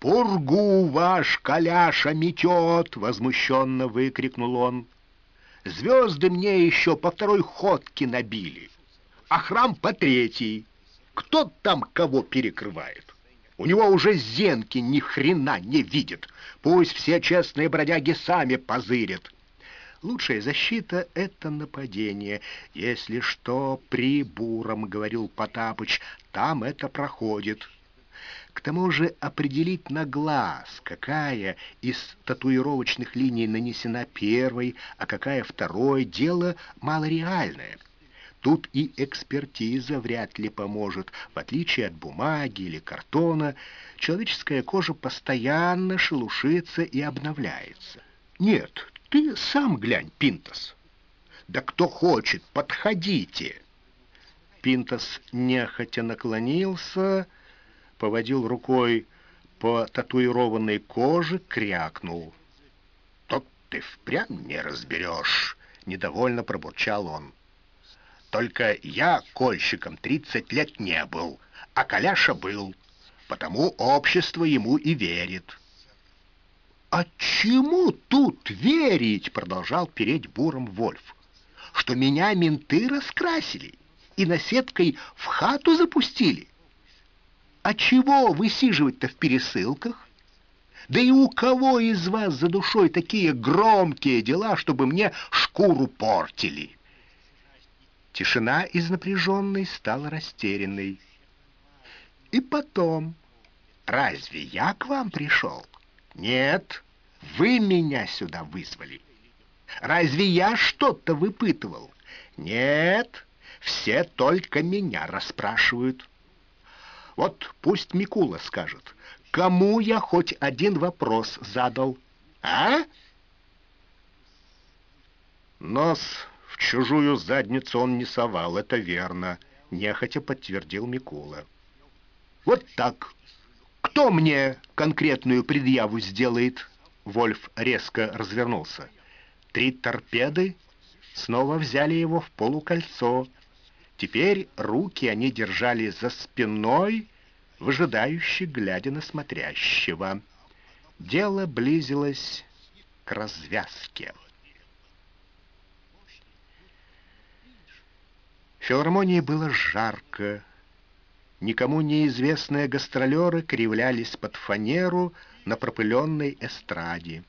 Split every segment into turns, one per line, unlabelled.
«Пургу ваш коляша метет!» — возмущенно выкрикнул он. «Звезды мне еще по второй ходке набили, а храм по третьей. Кто там кого перекрывает? У него уже зенки ни хрена не видит. Пусть все честные бродяги сами позырят». Лучшая защита — это нападение. Если что, при буром, — говорил Потапыч, — там это проходит. К тому же определить на глаз, какая из татуировочных линий нанесена первой, а какая второй, дело малореальное. Тут и экспертиза вряд ли поможет. В отличие от бумаги или картона, человеческая кожа постоянно шелушится и обновляется. Нет, ты сам глянь, Пинтас. Да кто хочет, подходите. Пинтас нехотя наклонился поводил рукой по татуированной коже, крякнул. «Тот ты впрямь не разберешь», — недовольно пробурчал он. «Только я кольщиком тридцать лет не был, а Коляша был, потому общество ему и верит». «А чему тут верить?» — продолжал переть буром Вольф. «Что меня менты раскрасили и наседкой в хату запустили?» А чего высиживать-то в пересылках? Да и у кого из вас за душой такие громкие дела, чтобы мне шкуру портили? Тишина из напряженной стала растерянной. И потом, разве я к вам пришел? Нет, вы меня сюда вызвали. Разве я что-то выпытывал? Нет, все только меня расспрашивают. Вот пусть Микула скажет, кому я хоть один вопрос задал, а? Нос в чужую задницу он не совал, это верно, нехотя подтвердил Микула. Вот так. Кто мне конкретную предъяву сделает? Вольф резко развернулся. Три торпеды снова взяли его в полукольцо, Теперь руки они держали за спиной, выжидающе глядя на смотрящего. Дело близилось к развязке. В филармонии было жарко. Никому неизвестные гастролеры кривлялись под фанеру на пропыленной эстраде.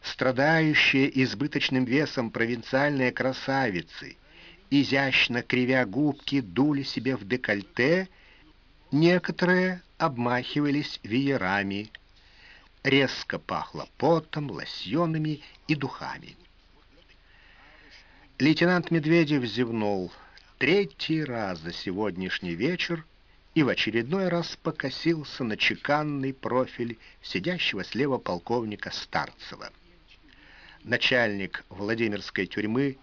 Страдающие избыточным весом провинциальные красавицы — изящно кривя губки, дули себе в декольте, некоторые обмахивались веерами. Резко пахло потом, лосьонами и духами. Лейтенант Медведев зевнул третий раз за сегодняшний вечер и в очередной раз покосился на чеканный профиль сидящего слева полковника Старцева. Начальник Владимирской тюрьмы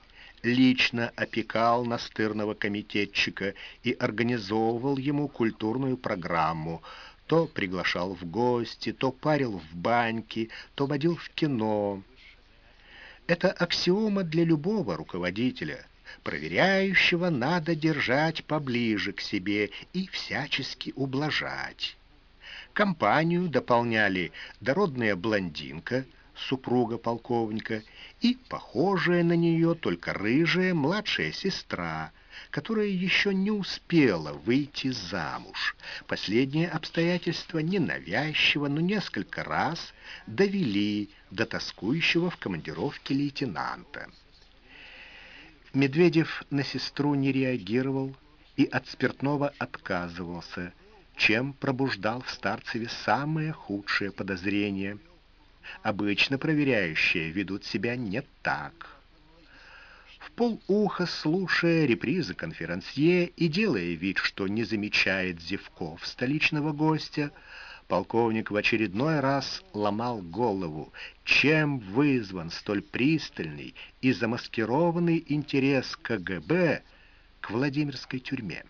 лично опекал настырного комитетчика и организовывал ему культурную программу. То приглашал в гости, то парил в баньке, то водил в кино. Это аксиома для любого руководителя. Проверяющего надо держать поближе к себе и всячески ублажать. Компанию дополняли дородная блондинка – супруга полковника, и похожая на нее, только рыжая младшая сестра, которая еще не успела выйти замуж. Последнее обстоятельство ненавязчиво, но несколько раз довели до тоскующего в командировке лейтенанта. Медведев на сестру не реагировал и от спиртного отказывался, чем пробуждал в Старцеве самые худшие подозрения – Обычно проверяющие ведут себя не так. В полуха, слушая репризы конферансье и делая вид, что не замечает зевков столичного гостя, полковник в очередной раз ломал голову, чем вызван столь пристальный и замаскированный интерес КГБ к Владимирской тюрьме.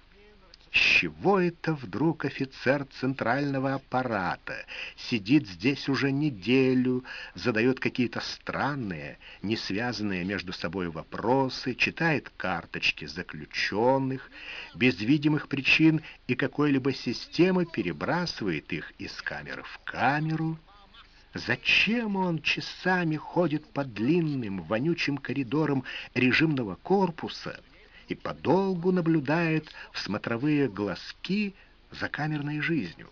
С чего это вдруг офицер центрального аппарата сидит здесь уже неделю, задает какие-то странные, не связанные между собой вопросы, читает карточки заключенных, без видимых причин и какой-либо системы перебрасывает их из камеры в камеру? Зачем он часами ходит по длинным, вонючим коридорам режимного корпуса, и подолгу наблюдает в смотровые глазки за камерной жизнью.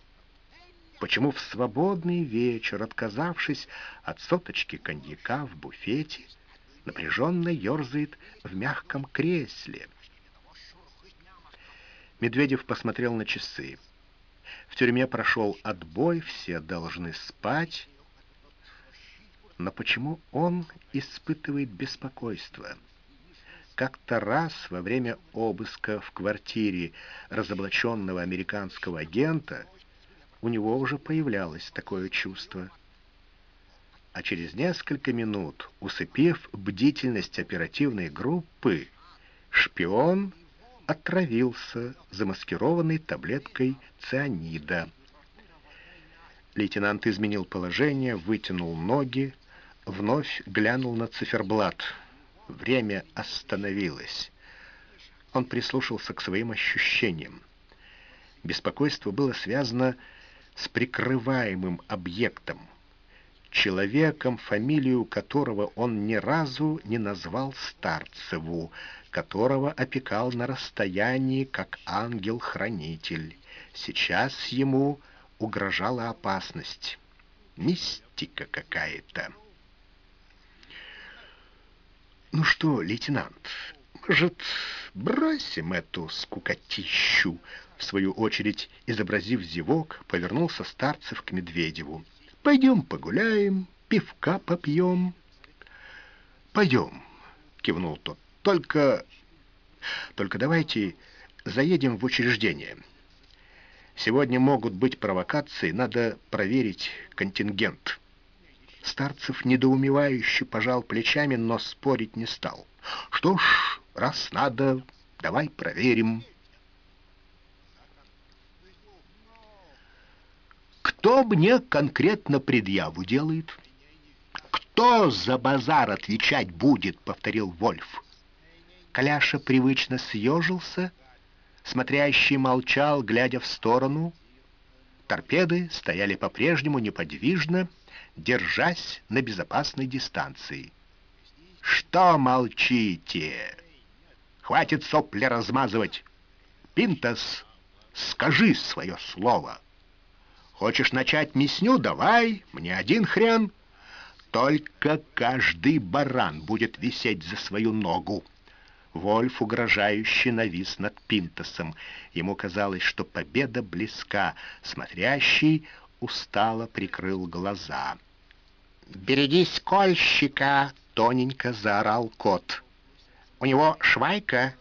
Почему в свободный вечер, отказавшись от соточки коньяка в буфете, напряженно ерзает в мягком кресле? Медведев посмотрел на часы. В тюрьме прошел отбой, все должны спать. Но почему он испытывает беспокойство? Как-то раз во время обыска в квартире разоблаченного американского агента у него уже появлялось такое чувство. А через несколько минут, усыпив бдительность оперативной группы, шпион отравился замаскированной таблеткой цианида. Лейтенант изменил положение, вытянул ноги, вновь глянул на циферблат — Время остановилось. Он прислушался к своим ощущениям. Беспокойство было связано с прикрываемым объектом, человеком, фамилию которого он ни разу не назвал Старцеву, которого опекал на расстоянии как ангел-хранитель. Сейчас ему угрожала опасность. Мистика какая-то. «Ну что, лейтенант, может, бросим эту скукотищу?» В свою очередь, изобразив зевок, повернулся Старцев к Медведеву. «Пойдем погуляем, пивка попьем». «Пойдем», — кивнул тот. «Только... только давайте заедем в учреждение. Сегодня могут быть провокации, надо проверить контингент». Старцев недоумевающе пожал плечами, но спорить не стал. «Что ж, раз надо, давай проверим». «Кто мне конкретно предъяву делает?» «Кто за базар отвечать будет?» — повторил Вольф. Коляша привычно съежился, смотрящий молчал, глядя в сторону. Торпеды стояли по-прежнему неподвижно, держась на безопасной дистанции. «Что молчите? Хватит сопли размазывать! Пинтас, скажи свое слово! Хочешь начать мясню? Давай, мне один хрен!» Только каждый баран будет висеть за свою ногу. Вольф угрожающе навис над Пинтосом. Ему казалось, что победа близка. Смотрящий устало прикрыл глаза. «Берегись кольщика!» — тоненько заорал кот. «У него швайка,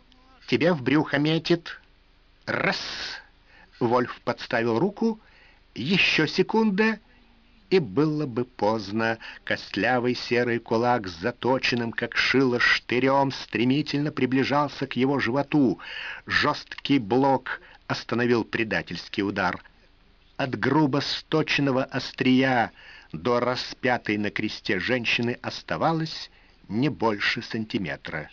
тебе в брюхо метит». «Раз!» — Вольф подставил руку. «Еще секунда!» И было бы поздно. Костлявый серый кулак с заточенным, как шило, штырем стремительно приближался к его животу. Жесткий блок остановил предательский удар. От грубо сточенного острия до распятой на кресте женщины оставалось не больше сантиметра.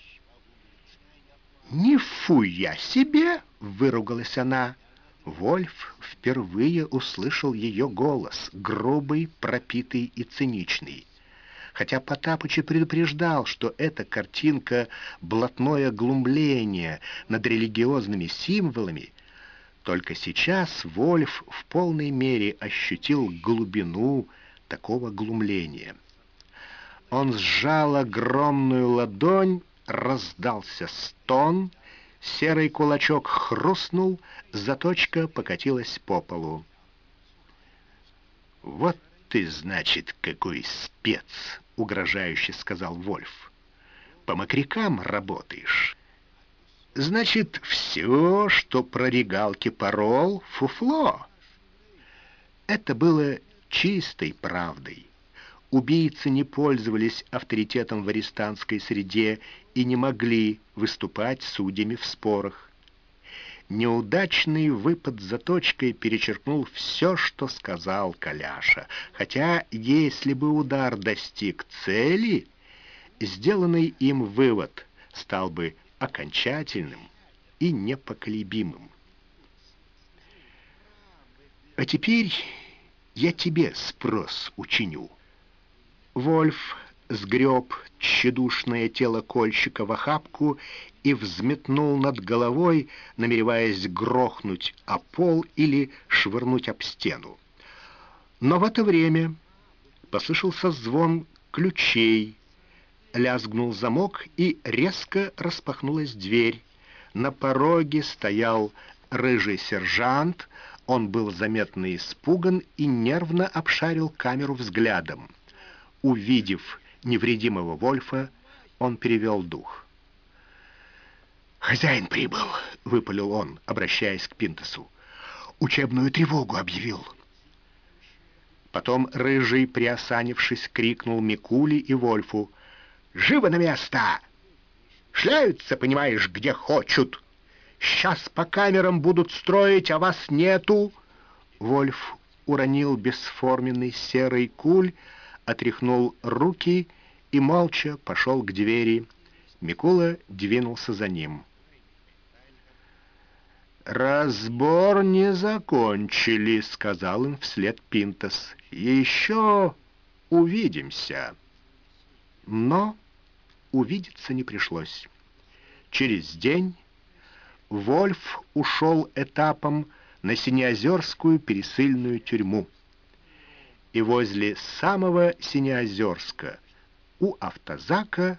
«Нифуя себе!» — выругалась она. Вольф впервые услышал ее голос, грубый, пропитый и циничный. Хотя Потапыч и предупреждал, что эта картинка — блатное глумление над религиозными символами, только сейчас Вольф в полной мере ощутил глубину такого глумления. Он сжал огромную ладонь, раздался стон, серый кулачок хрустнул, заточка покатилась по полу. «Вот ты, значит, какой спец!» — угрожающе сказал Вольф. «По мокрякам работаешь». «Значит, все, что про регалки порол, фуфло». Это было чистой правдой. Убийцы не пользовались авторитетом в арестантской среде и не могли выступать судьями в спорах. Неудачный выпад заточкой перечеркнул все, что сказал Каляша, хотя если бы удар достиг цели, сделанный им вывод стал бы окончательным и непоколебимым. А теперь я тебе спрос учиню. Вольф сгреб тщедушное тело кольщика в охапку и взметнул над головой, намереваясь грохнуть о пол или швырнуть об стену. Но в это время послышался звон ключей, лязгнул замок и резко распахнулась дверь. На пороге стоял рыжий сержант, он был заметно испуган и нервно обшарил камеру взглядом. Увидев невредимого Вольфа, он перевел дух. «Хозяин прибыл», — выпалил он, обращаясь к Пинтосу. «Учебную тревогу объявил». Потом Рыжий, приосанившись, крикнул Микули и Вольфу. «Живо на место! Шляются, понимаешь, где хочут. Сейчас по камерам будут строить, а вас нету!» Вольф уронил бесформенный серый куль, отряхнул руки и молча пошел к двери. Микула двинулся за ним. «Разбор не закончили», — сказал им вслед Пинтас. «Еще увидимся». Но увидеться не пришлось. Через день Вольф ушел этапом на Синеозерскую пересыльную тюрьму и возле самого Синеозерска у автозака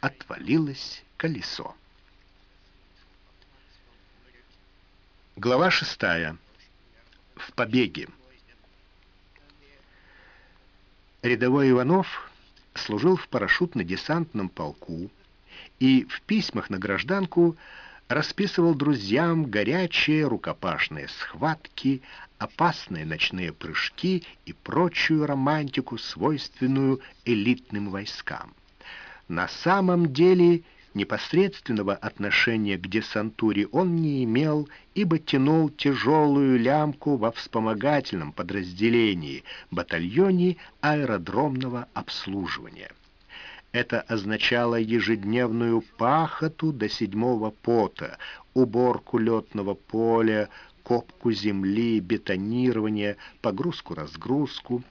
отвалилось колесо. Глава шестая. В побеге. Рядовой Иванов служил в парашютно-десантном полку и в письмах на гражданку расписывал друзьям горячие рукопашные схватки, опасные ночные прыжки и прочую романтику, свойственную элитным войскам. На самом деле непосредственного отношения к десантуре он не имел, ибо тянул тяжелую лямку во вспомогательном подразделении, батальоне аэродромного обслуживания. Это означало ежедневную пахоту до седьмого пота, уборку летного поля, копку земли, бетонирование, погрузку-разгрузку.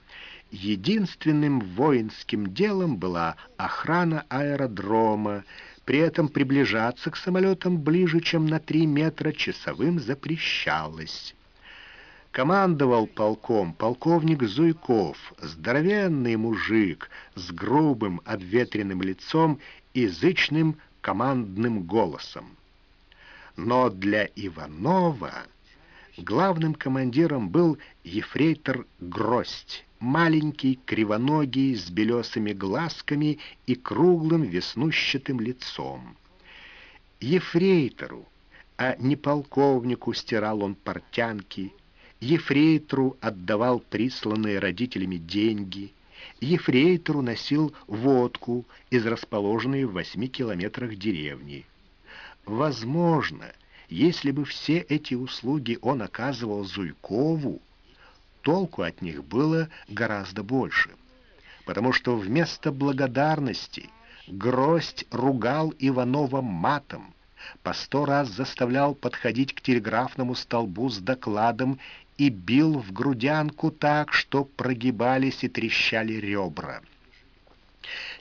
Единственным воинским делом была охрана аэродрома, при этом приближаться к самолетам ближе, чем на три метра, часовым запрещалось командовал полком полковник Зуйков, здоровенный мужик с грубым обветренным лицом и зычным командным голосом. Но для Иванова главным командиром был ефрейтор Гроздь, маленький, кривоногий, с белесыми глазками и круглым веснущатым лицом. Ефрейтору, а не полковнику стирал он портянки, Ефрейтору отдавал присланные родителями деньги. Ефрейтору носил водку из расположенной в восьми километрах деревни. Возможно, если бы все эти услуги он оказывал Зуйкову, толку от них было гораздо больше, потому что вместо благодарности Гроздь ругал Иванова матом, по сто раз заставлял подходить к телеграфному столбу с докладом и бил в грудянку так, что прогибались и трещали ребра.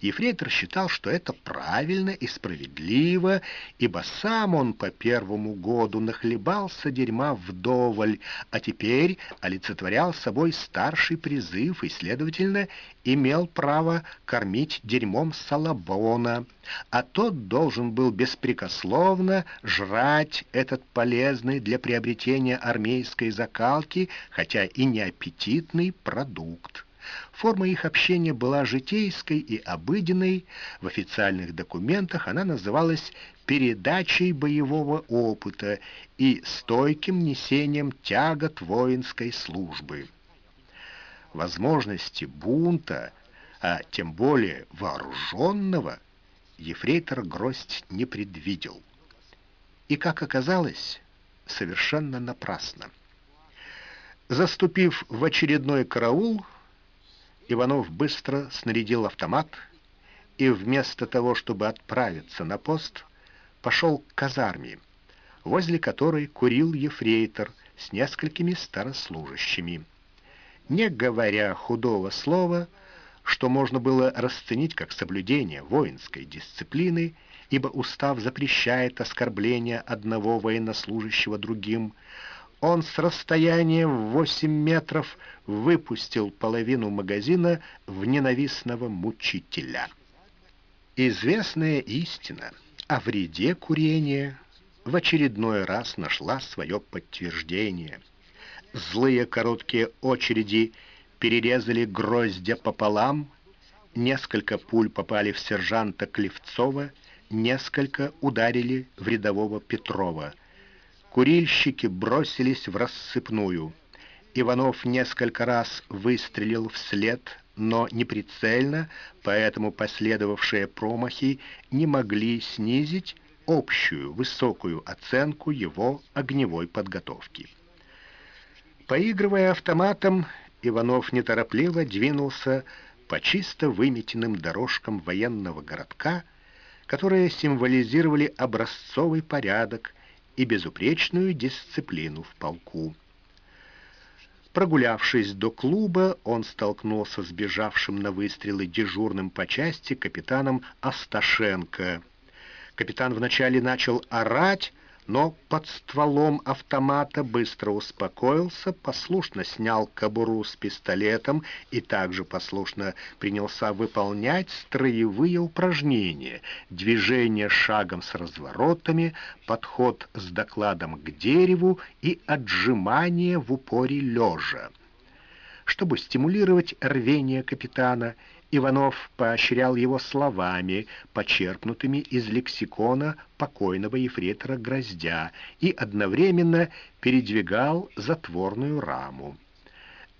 Ефрейтор считал, что это правильно и справедливо, ибо сам он по первому году нахлебался дерьма вдоволь, а теперь олицетворял собой старший призыв и, следовательно, имел право кормить дерьмом Салабона, а тот должен был беспрекословно жрать этот полезный для приобретения армейской закалки, хотя и неаппетитный продукт. Форма их общения была житейской и обыденной. В официальных документах она называлась передачей боевого опыта и стойким несением тягот воинской службы. Возможности бунта, а тем более вооруженного, ефрейтор Гроздь не предвидел. И, как оказалось, совершенно напрасно. Заступив в очередной караул, Иванов быстро снарядил автомат и вместо того, чтобы отправиться на пост, пошел к казарме, возле которой курил ефрейтор с несколькими старослужащими. Не говоря худого слова, что можно было расценить как соблюдение воинской дисциплины, ибо устав запрещает оскорбление одного военнослужащего другим, он с расстояния в восемь метров выпустил половину магазина в ненавистного мучителя. Известная истина о вреде курения в очередной раз нашла свое подтверждение. Злые короткие очереди перерезали гроздья пополам, несколько пуль попали в сержанта Клевцова, несколько ударили в рядового Петрова — Курильщики бросились в рассыпную. Иванов несколько раз выстрелил вслед, но неприцельно, поэтому последовавшие промахи не могли снизить общую высокую оценку его огневой подготовки. Поигрывая автоматом, Иванов неторопливо двинулся по чисто выметенным дорожкам военного городка, которые символизировали образцовый порядок и безупречную дисциплину в полку. Прогулявшись до клуба, он столкнулся с бежавшим на выстрелы дежурным по части капитаном Асташенко. Капитан вначале начал орать, но под стволом автомата быстро успокоился, послушно снял кобуру с пистолетом и также послушно принялся выполнять строевые упражнения, движение шагом с разворотами, подход с докладом к дереву и отжимание в упоре лежа. Чтобы стимулировать рвение капитана, Иванов поощрял его словами, почерпнутыми из лексикона покойного ефрейтора Гроздя, и одновременно передвигал затворную раму.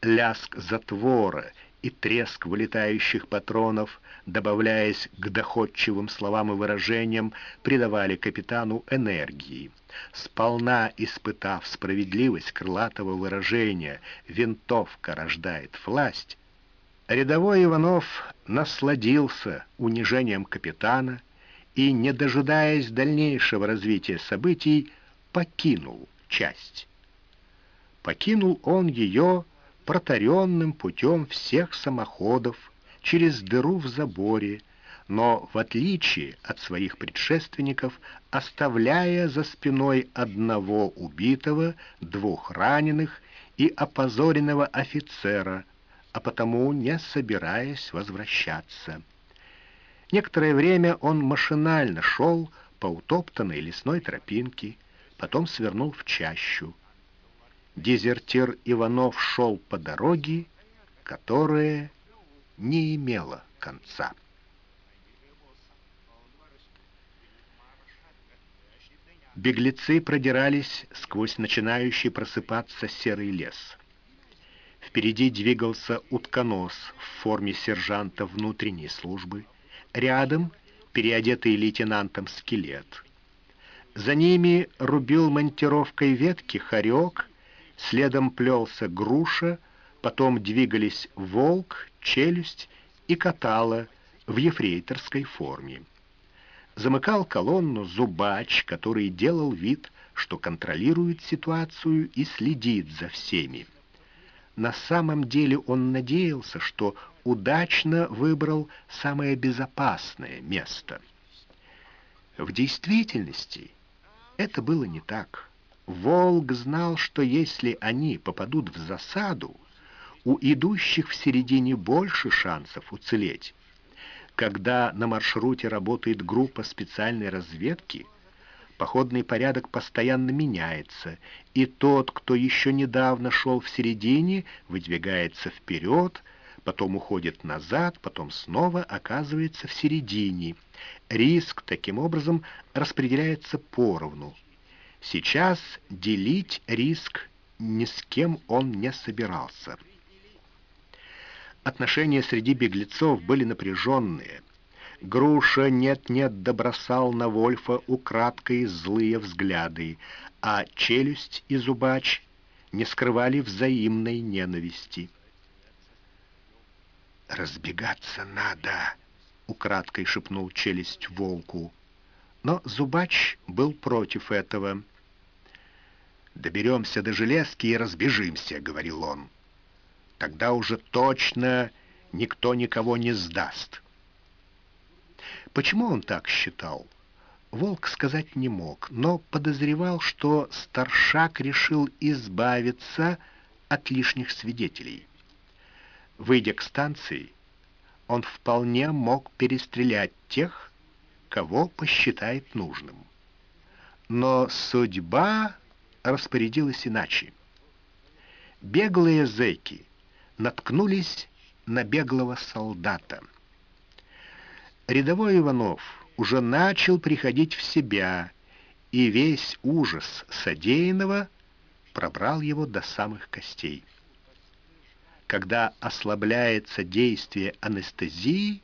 Ляск затвора и треск вылетающих патронов, добавляясь к доходчивым словам и выражениям, придавали капитану энергии. Сполна испытав справедливость крылатого выражения «винтовка рождает власть», Рядовой Иванов насладился унижением капитана и, не дожидаясь дальнейшего развития событий, покинул часть. Покинул он ее протаренным путем всех самоходов через дыру в заборе, но, в отличие от своих предшественников, оставляя за спиной одного убитого, двух раненых и опозоренного офицера, а потому не собираясь возвращаться. Некоторое время он машинально шел по утоптанной лесной тропинке, потом свернул в чащу. Дезертир Иванов шел по дороге, которая не имела конца. Беглецы продирались сквозь начинающий просыпаться серый лес. Впереди двигался утконос в форме сержанта внутренней службы. Рядом переодетый лейтенантом скелет. За ними рубил монтировкой ветки хорек, следом плелся груша, потом двигались волк, челюсть и катала в ефрейторской форме. Замыкал колонну зубач, который делал вид, что контролирует ситуацию и следит за всеми. На самом деле он надеялся, что удачно выбрал самое безопасное место. В действительности это было не так. Волк знал, что если они попадут в засаду, у идущих в середине больше шансов уцелеть. Когда на маршруте работает группа специальной разведки – Походный порядок постоянно меняется, и тот, кто еще недавно шел в середине, выдвигается вперед, потом уходит назад, потом снова оказывается в середине. Риск таким образом распределяется поровну. Сейчас делить риск ни с кем он не собирался. Отношения среди беглецов были напряженные. Груша нет-нет добросал на Вольфа украдкой злые взгляды, а челюсть и зубач не скрывали взаимной ненависти. «Разбегаться надо!» — украдкой шепнул челюсть волку. Но зубач был против этого. «Доберемся до железки и разбежимся», — говорил он. «Тогда уже точно никто никого не сдаст». Почему он так считал? Волк сказать не мог, но подозревал, что старшак решил избавиться от лишних свидетелей. Выйдя к станции, он вполне мог перестрелять тех, кого посчитает нужным. Но судьба распорядилась иначе. Беглые зэки наткнулись на беглого солдата — Рядовой Иванов уже начал приходить в себя, и весь ужас содеянного пробрал его до самых костей. Когда ослабляется действие анестезии,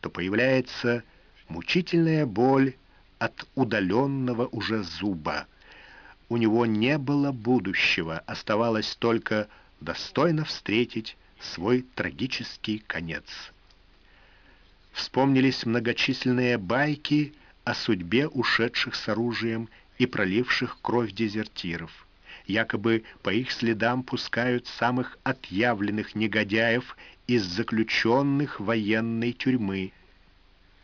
то появляется мучительная боль от удаленного уже зуба. У него не было будущего, оставалось только достойно встретить свой трагический конец вспомнились многочисленные байки о судьбе ушедших с оружием и проливших кровь дезертиров. Якобы по их следам пускают самых отъявленных негодяев из заключенных военной тюрьмы,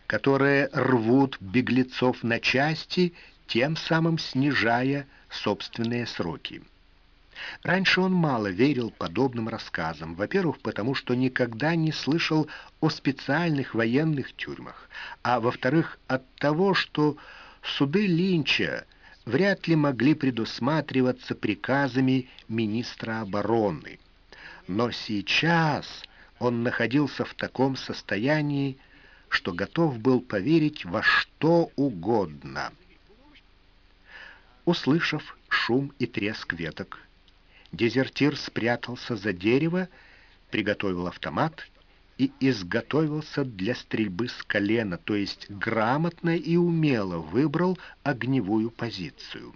которые рвут беглецов на части, тем самым снижая собственные сроки. Раньше он мало верил подобным рассказам. Во-первых, потому что никогда не слышал о специальных военных тюрьмах, а во-вторых, от того, что суды Линча вряд ли могли предусматриваться приказами министра обороны. Но сейчас он находился в таком состоянии, что готов был поверить во что угодно. Услышав шум и треск веток, Дезертир спрятался за дерево, приготовил автомат и изготовился для стрельбы с колена, то есть грамотно и умело выбрал огневую позицию.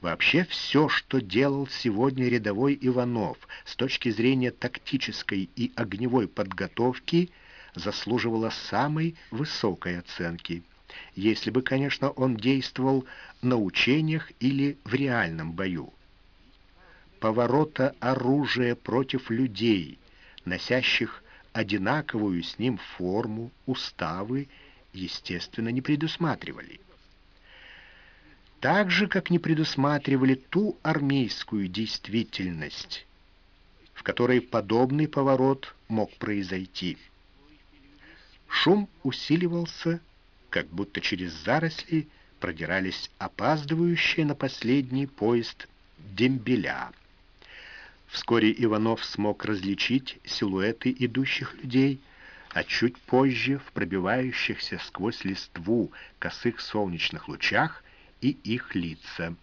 Вообще все, что делал сегодня рядовой Иванов с точки зрения тактической и огневой подготовки, заслуживало самой высокой оценки. Если бы, конечно, он действовал на учениях или в реальном бою поворота оружия против людей, носящих одинаковую с ним форму, уставы, естественно, не предусматривали. Так же, как не предусматривали ту армейскую действительность, в которой подобный поворот мог произойти. Шум усиливался, как будто через заросли продирались опаздывающие на последний поезд дембеля. Вскоре Иванов смог различить силуэты идущих людей, а чуть позже в пробивающихся сквозь листву косых солнечных лучах и их лица.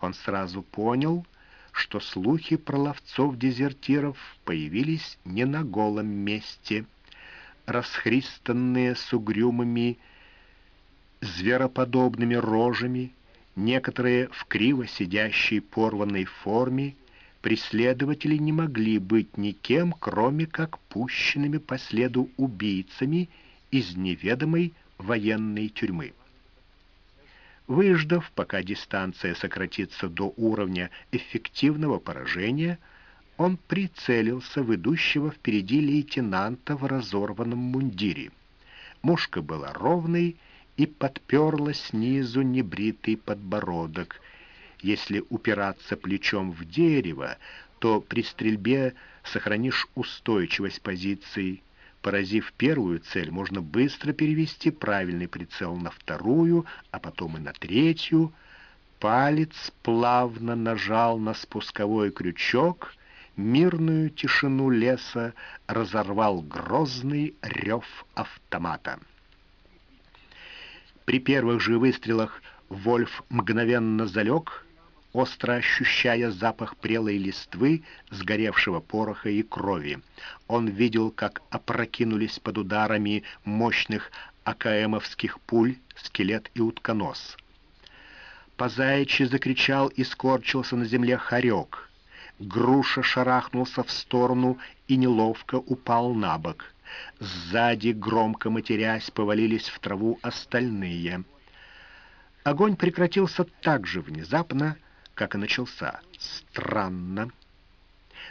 Он сразу понял, что слухи про ловцов-дезертиров появились не на голом месте. Расхристанные с угрюмыми, звероподобными рожами, некоторые в криво сидящей порванной форме, преследователи не могли быть никем, кроме как пущенными по следу убийцами из неведомой военной тюрьмы. Выждав, пока дистанция сократится до уровня эффективного поражения, он прицелился в идущего впереди лейтенанта в разорванном мундире. Мушка была ровной и подперла снизу небритый подбородок — если упираться плечом в дерево, то при стрельбе сохранишь устойчивость позиции. Поразив первую цель, можно быстро перевести правильный прицел на вторую, а потом и на третью. Палец плавно нажал на спусковой крючок, мирную тишину леса разорвал грозный рев автомата. При первых же выстрелах Вольф мгновенно залег, остро ощущая запах прелой листвы, сгоревшего пороха и крови. Он видел, как опрокинулись под ударами мощных АКМовских пуль скелет и утконос. По закричал и скорчился на земле хорек. Груша шарахнулся в сторону и неловко упал на бок. Сзади, громко матерясь, повалились в траву остальные. Огонь прекратился так же внезапно, как и начался. Странно.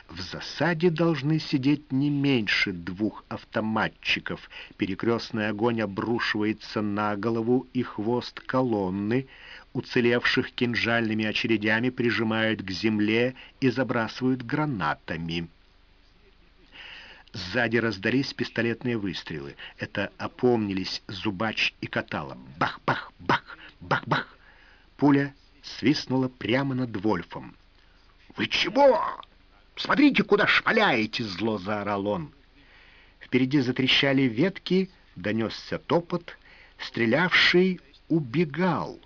В засаде должны сидеть не меньше двух автоматчиков. Перекрестный огонь обрушивается на голову и хвост колонны. Уцелевших кинжальными очередями прижимают к земле и забрасывают гранатами. Сзади раздались пистолетные выстрелы. Это опомнились Зубач и Катала. Бах-бах, бах, бах-бах. Пуля свистнула прямо над Вольфом. «Вы чего? Смотрите, куда шмаляете!» — зло заорал он. Впереди затрещали ветки, донесся топот. Стрелявший убегал.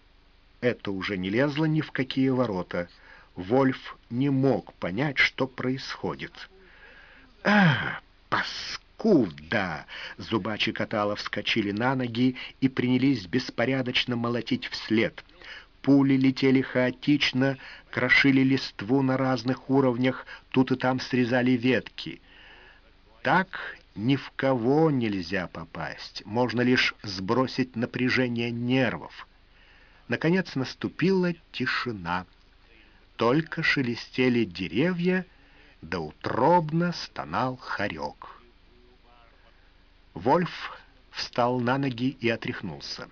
Это уже не лезло ни в какие ворота. Вольф не мог понять, что происходит. «А, паскуда!» Зубач и Каталов вскочили на ноги и принялись беспорядочно молотить вслед. Пули летели хаотично, крошили листву на разных уровнях, тут и там срезали ветки. Так ни в кого нельзя попасть, можно лишь сбросить напряжение нервов. Наконец наступила тишина. Только шелестели деревья, да утробно стонал хорек. Вольф встал на ноги и отряхнулся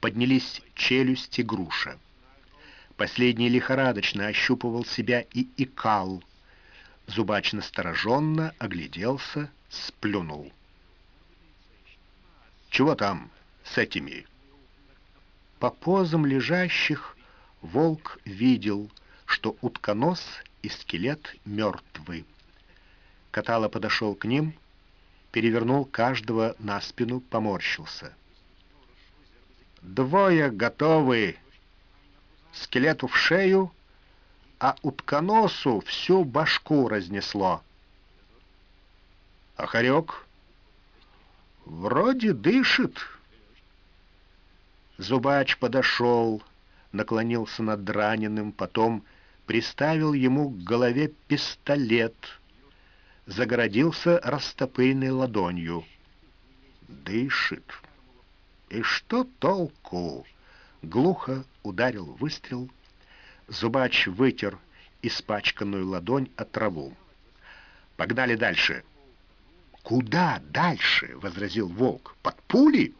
поднялись челюсти груша. Последний лихорадочно ощупывал себя и икал. Зубач настороженно огляделся, сплюнул. «Чего там с этими?» По позам лежащих волк видел, что утконос и скелет мертвы. Катала подошел к ним, перевернул каждого на спину, поморщился — Двое готовы. Скелету в шею, а утконосу всю башку разнесло. А хорек? Вроде дышит. Зубач подошел, наклонился над раненым, потом приставил ему к голове пистолет, загородился растопыренной ладонью. Дышит. И что толку? Глухо ударил выстрел. Зубач вытер испачканную ладонь от траву. «Погнали дальше!» «Куда дальше?» — возразил волк. «Под пули?»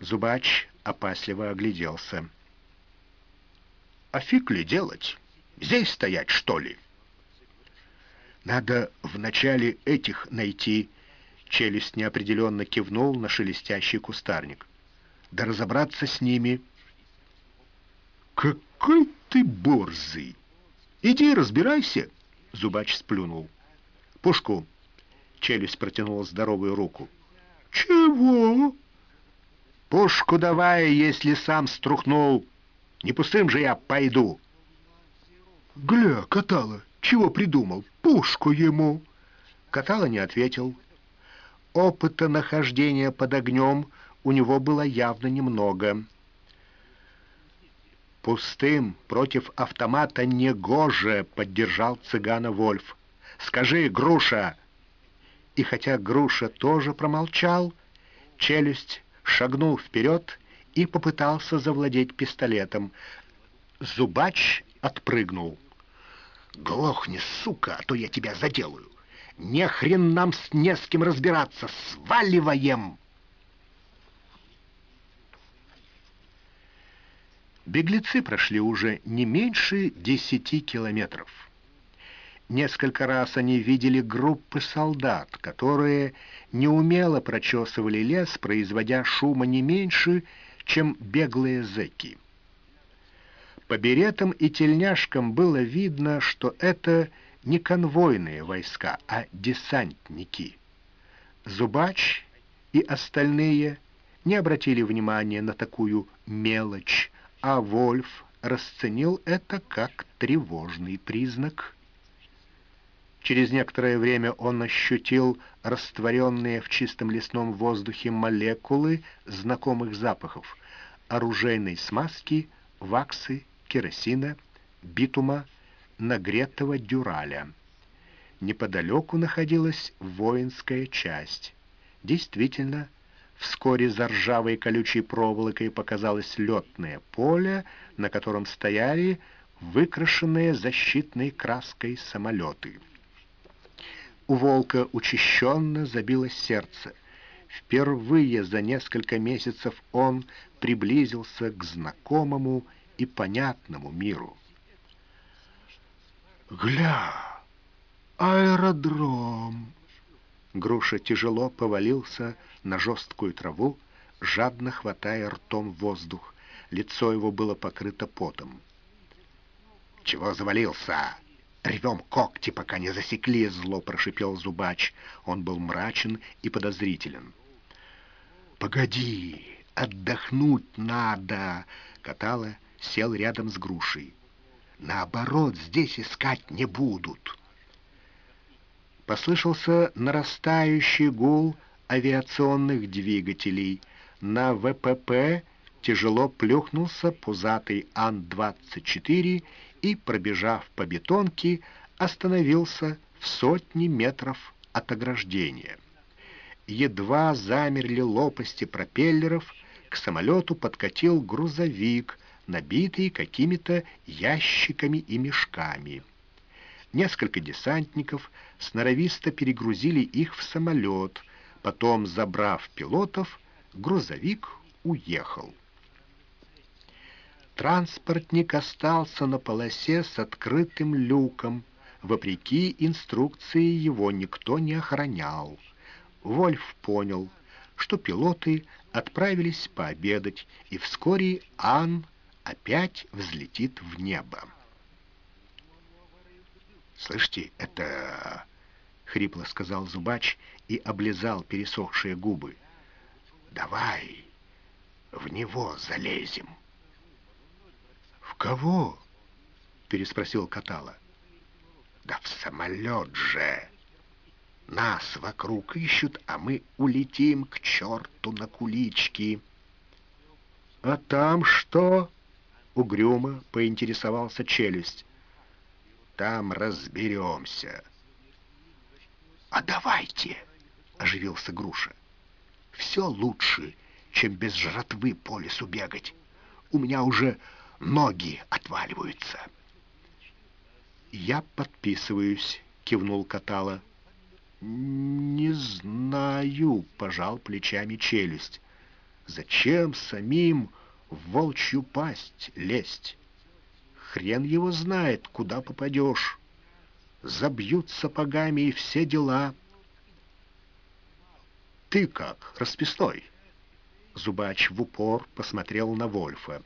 Зубач опасливо огляделся. «А фиг ли делать? Здесь стоять, что ли?» «Надо вначале этих найти», Челюсть неопределенно кивнул на шелестящий кустарник. «Да разобраться с ними...» «Какой ты борзый! Иди разбирайся!» Зубач сплюнул. «Пушку!» Челюсть протянула здоровую руку. «Чего?» «Пушку давай, если сам струхнул. Не пустым же я пойду». «Гля, Катала, чего придумал? Пушку ему!» Катала не ответил. Опыта нахождения под огнем у него было явно немного. «Пустым против автомата негоже», — поддержал цыгана Вольф. «Скажи, Груша!» И хотя Груша тоже промолчал, челюсть шагнул вперед и попытался завладеть пистолетом. Зубач отпрыгнул. «Глохни, сука, а то я тебя заделаю!» Не хрен нам с не с кем разбираться. Сваливаем!» Беглецы прошли уже не меньше десяти километров. Несколько раз они видели группы солдат, которые неумело прочесывали лес, производя шума не меньше, чем беглые зэки. По беретам и тельняшкам было видно, что это не конвойные войска, а десантники. Зубач и остальные не обратили внимания на такую мелочь, а Вольф расценил это как тревожный признак. Через некоторое время он ощутил растворенные в чистом лесном воздухе молекулы знакомых запахов — оружейной смазки, ваксы, керосина, битума, нагретого дюраля. Неподалеку находилась воинская часть. Действительно, вскоре за ржавой колючей проволокой показалось летное поле, на котором стояли выкрашенные защитной краской самолеты. У волка учащенно забилось сердце. Впервые за несколько месяцев он приблизился к знакомому и понятному миру. «Гля! Аэродром!» Груша тяжело повалился на жесткую траву, жадно хватая ртом воздух. Лицо его было покрыто потом. «Чего завалился?» «Рвем когти, пока не засекли!» — зло прошипел зубач. Он был мрачен и подозрителен. «Погоди, отдохнуть надо!» Катала сел рядом с грушей. «Наоборот, здесь искать не будут!» Послышался нарастающий гул авиационных двигателей. На ВПП тяжело плюхнулся пузатый Ан-24 и, пробежав по бетонке, остановился в сотни метров от ограждения. Едва замерли лопасти пропеллеров, к самолету подкатил грузовик, набитый какими-то ящиками и мешками. Несколько десантников сноровисто перегрузили их в самолет, потом, забрав пилотов, грузовик уехал. Транспортник остался на полосе с открытым люком. Вопреки инструкции его никто не охранял. Вольф понял, что пилоты отправились пообедать, и вскоре Ан опять взлетит в небо. «Слышите, это...» — хрипло сказал Зубач и облизал пересохшие губы. «Давай в него залезем». «В кого?» — переспросил Катала. «Да в самолет же! Нас вокруг ищут, а мы улетим к черту на кулички». «А там что?» — угрюмо поинтересовался челюсть. «Там разберемся». «А давайте!» — оживился Груша. «Все лучше, чем без жратвы по лесу бегать. У меня уже ноги отваливаются. «Я подписываюсь», — кивнул Катала. «Не знаю», — пожал плечами челюсть. «Зачем самим в волчью пасть лезть? Хрен его знает, куда попадешь. Забьют сапогами и все дела». «Ты как, расписной?» Зубач в упор посмотрел на Вольфа.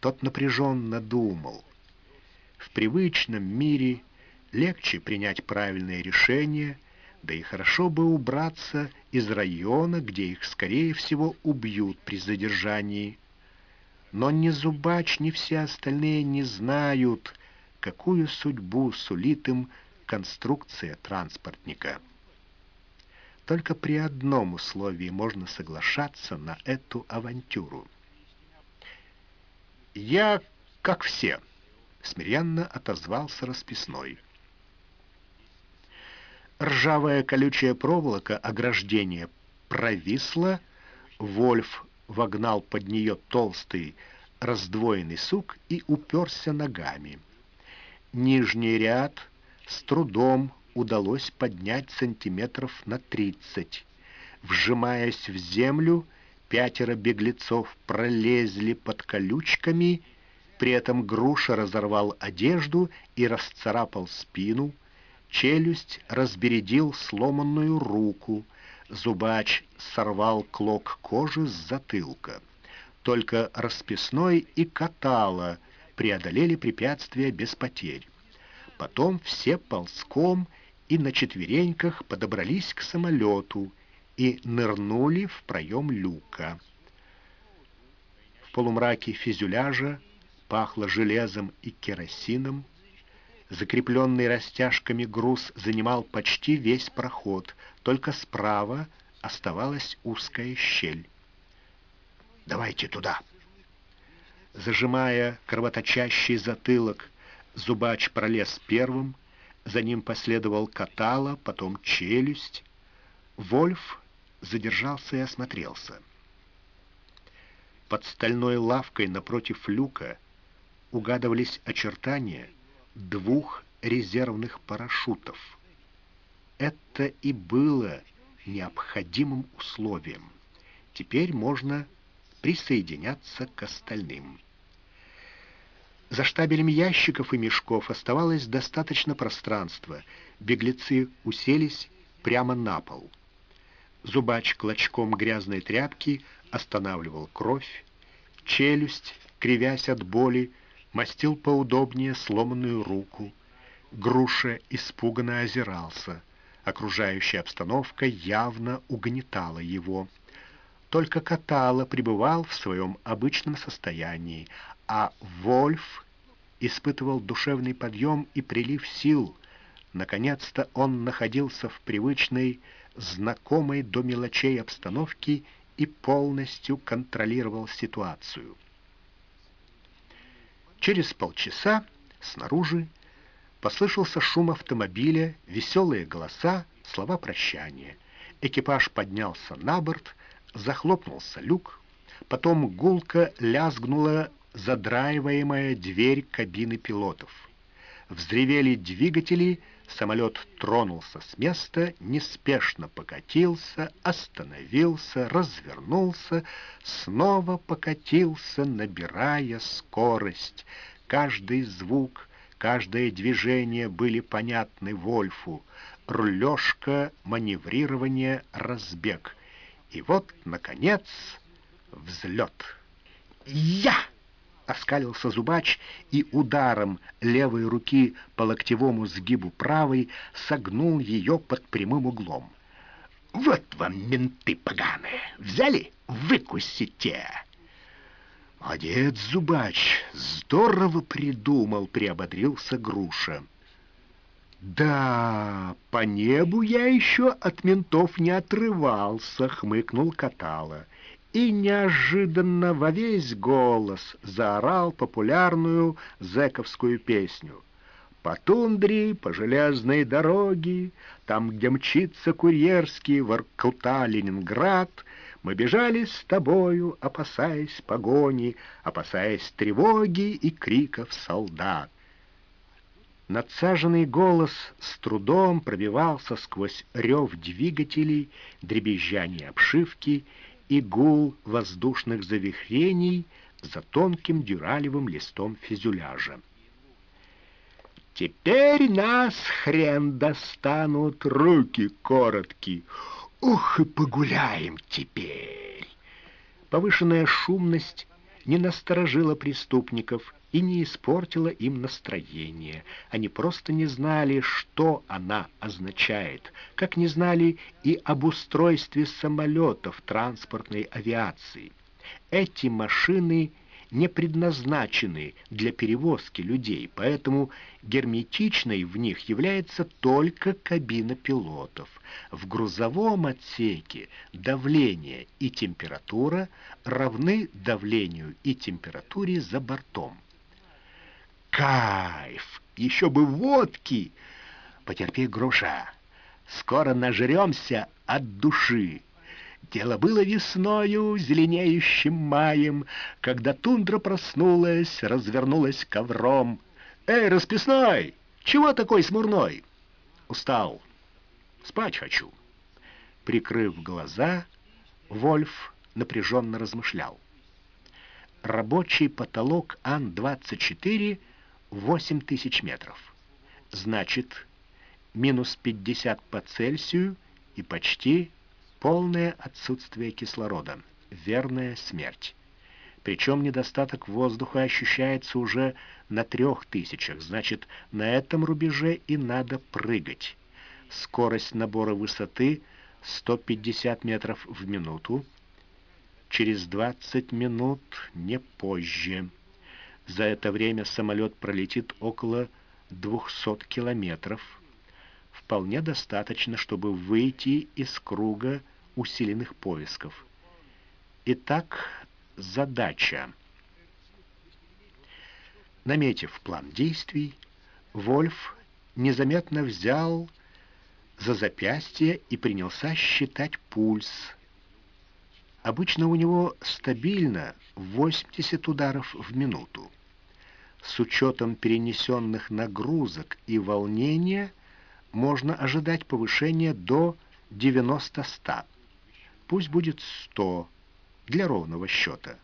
Тот напряженно думал. В привычном мире легче принять правильное решение, да и хорошо бы убраться из района, где их, скорее всего, убьют при задержании. Но ни Зубач, ни все остальные не знают, какую судьбу сулит им конструкция транспортника. Только при одном условии можно соглашаться на эту авантюру — «Я как все», — смиренно отозвался расписной. Ржавая колючая проволока ограждения провисла, Вольф вогнал под нее толстый раздвоенный сук и уперся ногами. Нижний ряд с трудом удалось поднять сантиметров на тридцать. Вжимаясь в землю, Пятеро беглецов пролезли под колючками, при этом Груша разорвал одежду и расцарапал спину, челюсть разбередил сломанную руку, зубач сорвал клок кожи с затылка. Только расписной и катала преодолели препятствия без потерь. Потом все ползком и на четвереньках подобрались к самолету, и нырнули в проем люка. В полумраке фюзеляжа пахло железом и керосином. Закрепленный растяжками груз занимал почти весь проход, только справа оставалась узкая щель. «Давайте туда!» Зажимая кровоточащий затылок, зубач пролез первым, за ним последовал катала, потом челюсть. Вольф задержался и осмотрелся. Под стальной лавкой напротив люка угадывались очертания двух резервных парашютов. Это и было необходимым условием. Теперь можно присоединяться к остальным. За штабелем ящиков и мешков оставалось достаточно пространства. Беглецы уселись прямо на пол. Зубач клочком грязной тряпки останавливал кровь. Челюсть, кривясь от боли, мастил поудобнее сломанную руку. Груша испуганно озирался. Окружающая обстановка явно угнетала его. Только Катала пребывал в своем обычном состоянии, а Вольф испытывал душевный подъем и прилив сил. Наконец-то он находился в привычной, знакомой до мелочей обстановке и полностью контролировал ситуацию. Через полчаса снаружи послышался шум автомобиля, веселые голоса, слова прощания. Экипаж поднялся на борт, захлопнулся люк, потом гулко лязгнула задраиваемая дверь кабины пилотов. Взревели двигатели, самолет тронулся с места, неспешно покатился, остановился, развернулся, снова покатился, набирая скорость. Каждый звук, каждое движение были понятны Вольфу. Рулежка, маневрирование, разбег. И вот, наконец, взлет. «Я!» — оскалился зубач и ударом левой руки по локтевому сгибу правой согнул ее под прямым углом. «Вот вам, менты поганые! Взяли? Выкусите!» «Молодец, зубач! Здорово придумал!» — приободрился Груша. «Да, по небу я еще от ментов не отрывался», — хмыкнул Катала. И неожиданно во весь голос заорал популярную зэковскую песню. По тундре, по железной дороге, там, где мчится курьерский Воркута-Ленинград, мы бежали с тобою, опасаясь погони, опасаясь тревоги и криков солдат. Надсаженный голос с трудом пробивался сквозь рев двигателей, дребезжание обшивки и гул воздушных завихрений за тонким дюралевым листом фюзеляжа. «Теперь нас хрен достанут руки короткие. Ух, и погуляем теперь!» Повышенная шумность не насторожила преступников и не испортила им настроение. Они просто не знали, что она означает, как не знали и об устройстве самолетов транспортной авиации. Эти машины не предназначены для перевозки людей, поэтому герметичной в них является только кабина пилотов. В грузовом отсеке давление и температура равны давлению и температуре за бортом. Кайф! Еще бы водки! Потерпи, Груша, скоро нажремся от души. Дело было весною, зеленеющим маем, когда тундра проснулась, развернулась ковром. «Эй, расписной! Чего такой смурной?» «Устал. Спать хочу». Прикрыв глаза, Вольф напряженно размышлял. Рабочий потолок Ан-24 — 8 тысяч метров. Значит, минус 50 по Цельсию и почти Полное отсутствие кислорода, верная смерть. Причем недостаток воздуха ощущается уже на трех тысячах, значит, на этом рубеже и надо прыгать. Скорость набора высоты 150 метров в минуту. Через 20 минут, не позже. За это время самолет пролетит около 200 километров вполне достаточно, чтобы выйти из круга усиленных поисков. Итак, задача. Наметив план действий, Вольф незаметно взял за запястье и принялся считать пульс. Обычно у него стабильно 80 ударов в минуту. С учетом перенесенных нагрузок и волнения можно ожидать повышения до 90-100. Пусть будет 100 для ровного счета.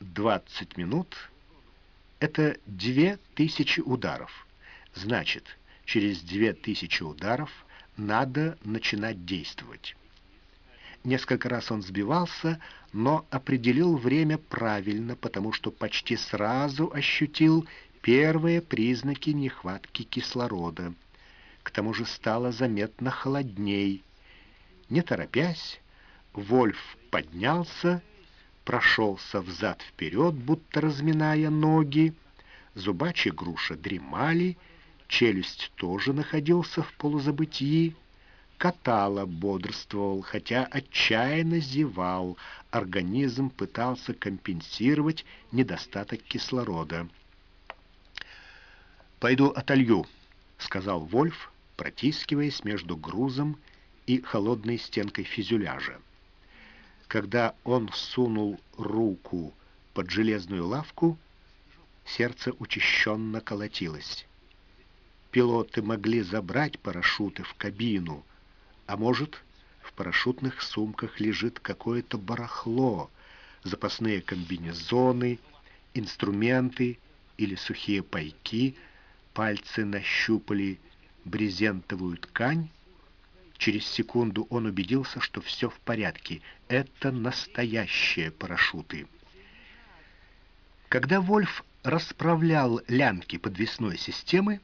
20 минут — это 2000 ударов. Значит, через 2000 ударов надо начинать действовать. Несколько раз он сбивался, но определил время правильно, потому что почти сразу ощутил первые признаки нехватки кислорода. К тому же стало заметно холодней. Не торопясь, Вольф поднялся, прошелся взад-вперед, будто разминая ноги. Зубачи груша дремали, челюсть тоже находился в полузабытии. Катала бодрствовал, хотя отчаянно зевал. Организм пытался компенсировать недостаток кислорода. «Пойду отолью», — сказал Вольф, протискиваясь между грузом и холодной стенкой фюзеляжа. Когда он сунул руку под железную лавку, сердце учащенно колотилось. Пилоты могли забрать парашюты в кабину, а может, в парашютных сумках лежит какое-то барахло, запасные комбинезоны, инструменты или сухие пайки. Пальцы нащупали брезентовую ткань. Через секунду он убедился, что все в порядке. Это настоящие парашюты. Когда Вольф расправлял лямки подвесной системы,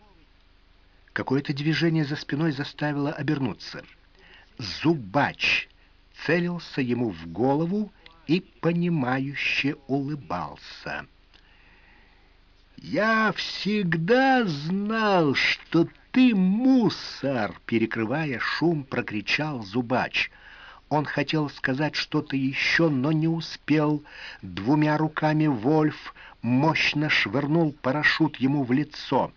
какое-то движение за спиной заставило обернуться — Зубач целился ему в голову и понимающе улыбался. «Я всегда знал, что ты мусор!» Перекрывая шум, прокричал Зубач. Он хотел сказать что-то еще, но не успел. Двумя руками Вольф мощно швырнул парашют ему в лицо.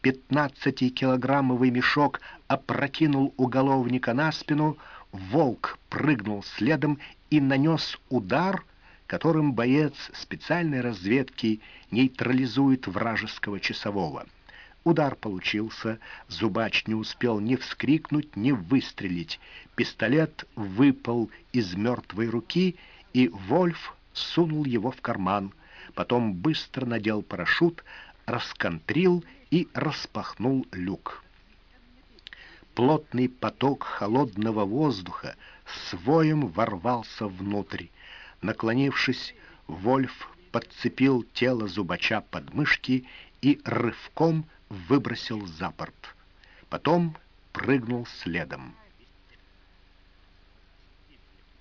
Пятнадцатикилограммовый мешок опрокинул уголовника на спину, волк прыгнул следом и нанес удар, которым боец специальной разведки нейтрализует вражеского часового. Удар получился, зубач не успел ни вскрикнуть, ни выстрелить. Пистолет выпал из мертвой руки, и Вольф сунул его в карман. Потом быстро надел парашют, расконтрил и распахнул люк. Плотный поток холодного воздуха своем ворвался внутрь. Наклонившись, Вольф подцепил тело зубача под мышки и рывком выбросил за борт. Потом прыгнул следом.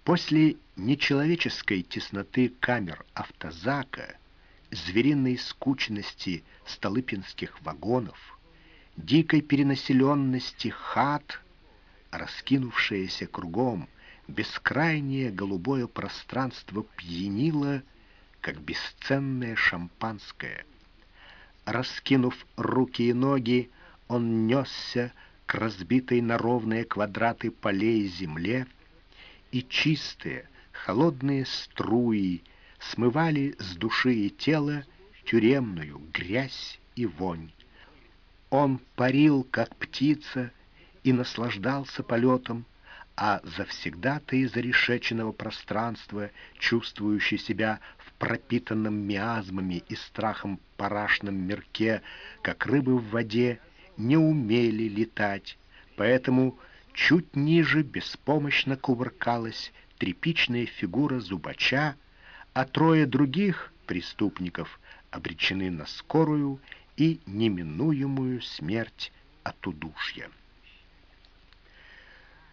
После нечеловеческой тесноты камер автозака звериной скучности столыпинских вагонов, дикой перенаселенности хат, раскинувшееся кругом, бескрайнее голубое пространство пьянило, как бесценное шампанское. Раскинув руки и ноги, он несся к разбитой на ровные квадраты полей земле, и чистые, холодные струи смывали с души и тела тюремную грязь и вонь. Он парил, как птица, и наслаждался полетом, а завсегда-то из зарешеченного пространства, чувствующий себя пропитанном миазмами и страхом парашном мирке, как рыбы в воде, не умели летать, поэтому чуть ниже беспомощно кувыркалась тряпичная фигура зубача, а трое других преступников обречены на скорую и неминуемую смерть от удушья.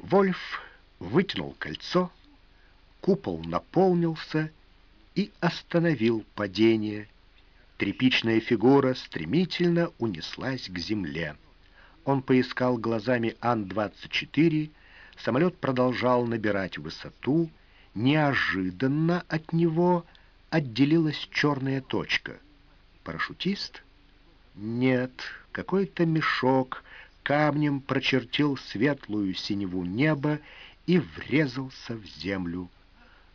Вольф вытянул кольцо, купол наполнился и остановил падение. Тряпичная фигура стремительно унеслась к земле. Он поискал глазами Ан-24, самолет продолжал набирать высоту, неожиданно от него отделилась черная точка. Парашютист? Нет, какой-то мешок камнем прочертил светлую синеву неба и врезался в землю.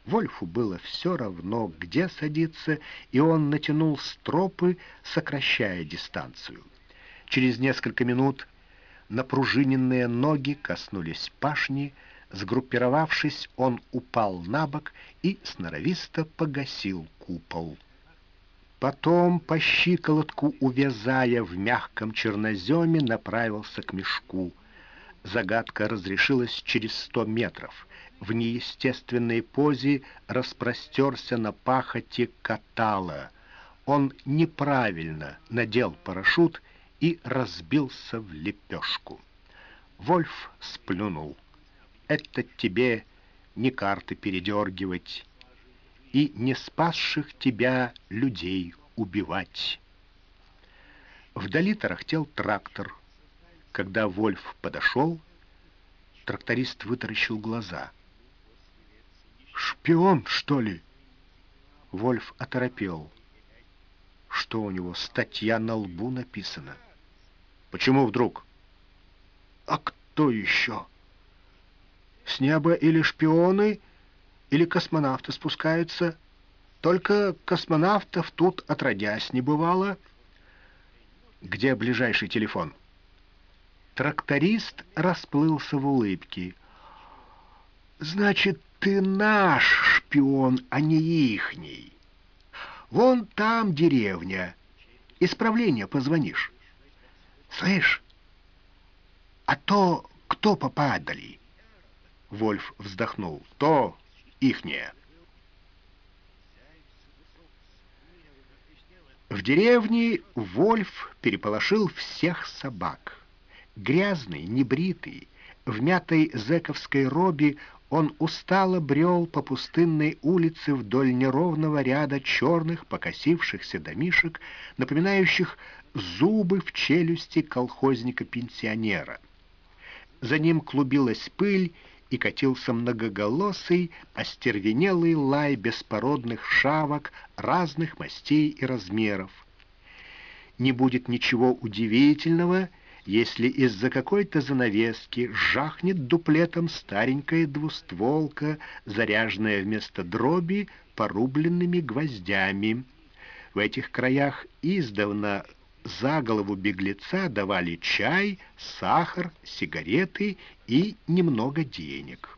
Вольфу было все равно, где садиться, и он натянул стропы, сокращая дистанцию. Через несколько минут напружиненные ноги коснулись пашни, сгруппировавшись, он упал на бок и сноровисто погасил купол. Потом, по щиколотку увязая в мягком черноземе, направился к мешку. Загадка разрешилась через сто метров. В неестественной позе распростерся на пахоте катала. Он неправильно надел парашют и разбился в лепешку. Вольф сплюнул. «Это тебе не карты передергивать, и не спасших тебя людей убивать. Вдали тарахтел трактор. Когда Вольф подошел, тракторист вытаращил глаза. «Шпион, что ли?» Вольф оторопел. Что у него, статья на лбу написана? Почему вдруг? А кто еще? С неба или шпионы, или космонавты спускаются. Только космонавтов тут отродясь не бывало. Где ближайший телефон? Тракторист расплылся в улыбке. «Значит, ты наш шпион, а не ихний. Вон там деревня. Исправление позвонишь. Слышь, а то кто попадали?» Вольф вздохнул. «То ихнее. В деревне Вольф переполошил всех собак. Грязный, небритый, в мятой зэковской робе он устало брел по пустынной улице вдоль неровного ряда черных покосившихся домишек, напоминающих зубы в челюсти колхозника-пенсионера. За ним клубилась пыль, и катился многоголосый, остервенелый лай беспородных шавок разных мастей и размеров. Не будет ничего удивительного, если из-за какой-то занавески жахнет дуплетом старенькая двустволка, заряженная вместо дроби порубленными гвоздями. В этих краях издавна за голову беглеца давали чай, сахар, сигареты и немного денег.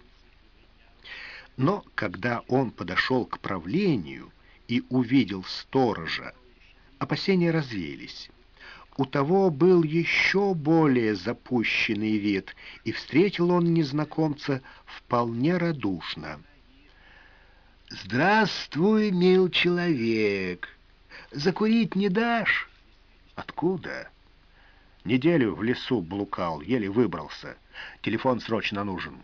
Но когда он подошел к правлению и увидел сторожа, опасения развеялись. У того был еще более запущенный вид, и встретил он незнакомца вполне радушно. «Здравствуй, мил человек! Закурить не дашь?» Откуда? Неделю в лесу блукал, еле выбрался. Телефон срочно нужен.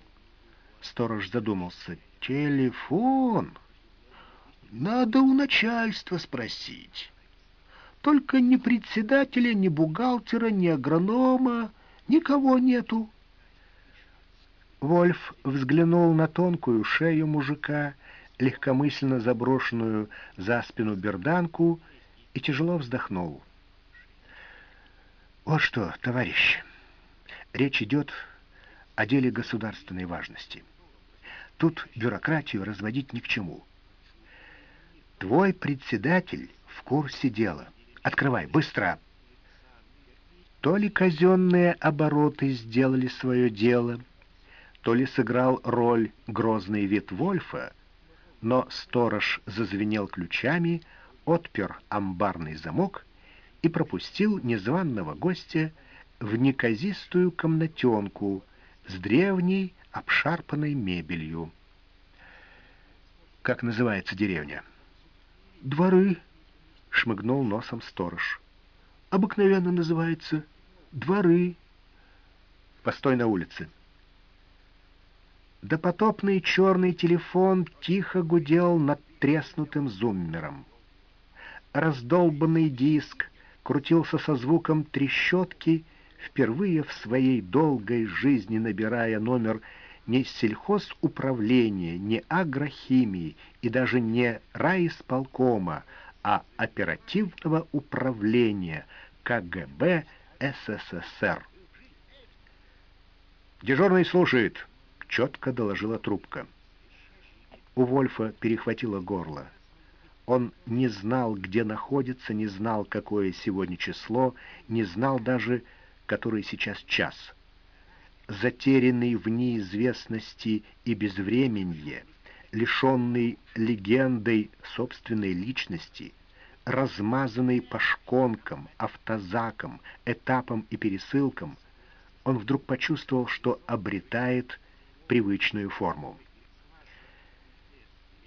Сторож задумался. Телефон? Надо у начальства спросить. Только ни председателя, ни бухгалтера, ни агронома, никого нету. Вольф взглянул на тонкую шею мужика, легкомысленно заброшенную за спину берданку, и тяжело вздохнул. Вот что, товарищ, речь идет о деле государственной важности. Тут бюрократию разводить ни к чему. Твой председатель в курсе дела. Открывай, быстро. То ли казенные обороты сделали свое дело, то ли сыграл роль грозный вид Вольфа, но сторож зазвенел ключами, отпер амбарный замок и пропустил незваного гостя в неказистую комнатенку с древней обшарпанной мебелью. «Как называется деревня?» «Дворы», — шмыгнул носом сторож. «Обыкновенно называется дворы». «Постой на улице». Допотопный черный телефон тихо гудел над треснутым зуммером. раздолбанный диск крутился со звуком трещотки, впервые в своей долгой жизни набирая номер не сельхозуправления, не агрохимии и даже не райисполкома, а оперативного управления КГБ СССР. «Дежурный слушает», — четко доложила трубка. У Вольфа перехватило горло. Он не знал, где находится, не знал, какое сегодня число, не знал даже, который сейчас час. Затерянный в неизвестности и безвременье, лишенный легендой собственной личности, размазанный по шконкам, автозакам, этапам и пересылкам, он вдруг почувствовал, что обретает привычную форму.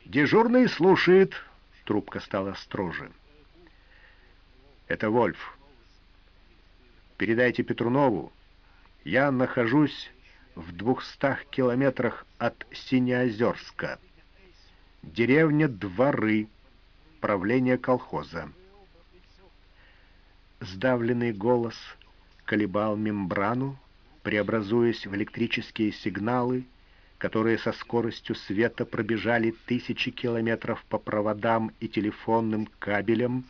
«Дежурный слушает», — трубка стала строже. «Это Вольф. Передайте Петрунову. Я нахожусь в двухстах километрах от Синеозерска. Деревня Дворы, правление колхоза». Сдавленный голос колебал мембрану, преобразуясь в электрические сигналы, которые со скоростью света пробежали тысячи километров по проводам и телефонным кабелям,